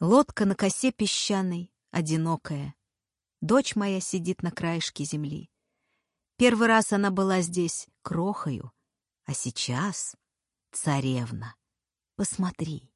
Лодка на косе песчаной, одинокая. Дочь моя сидит на краешке земли. Первый раз она была здесь крохою, а сейчас царевна. Посмотри.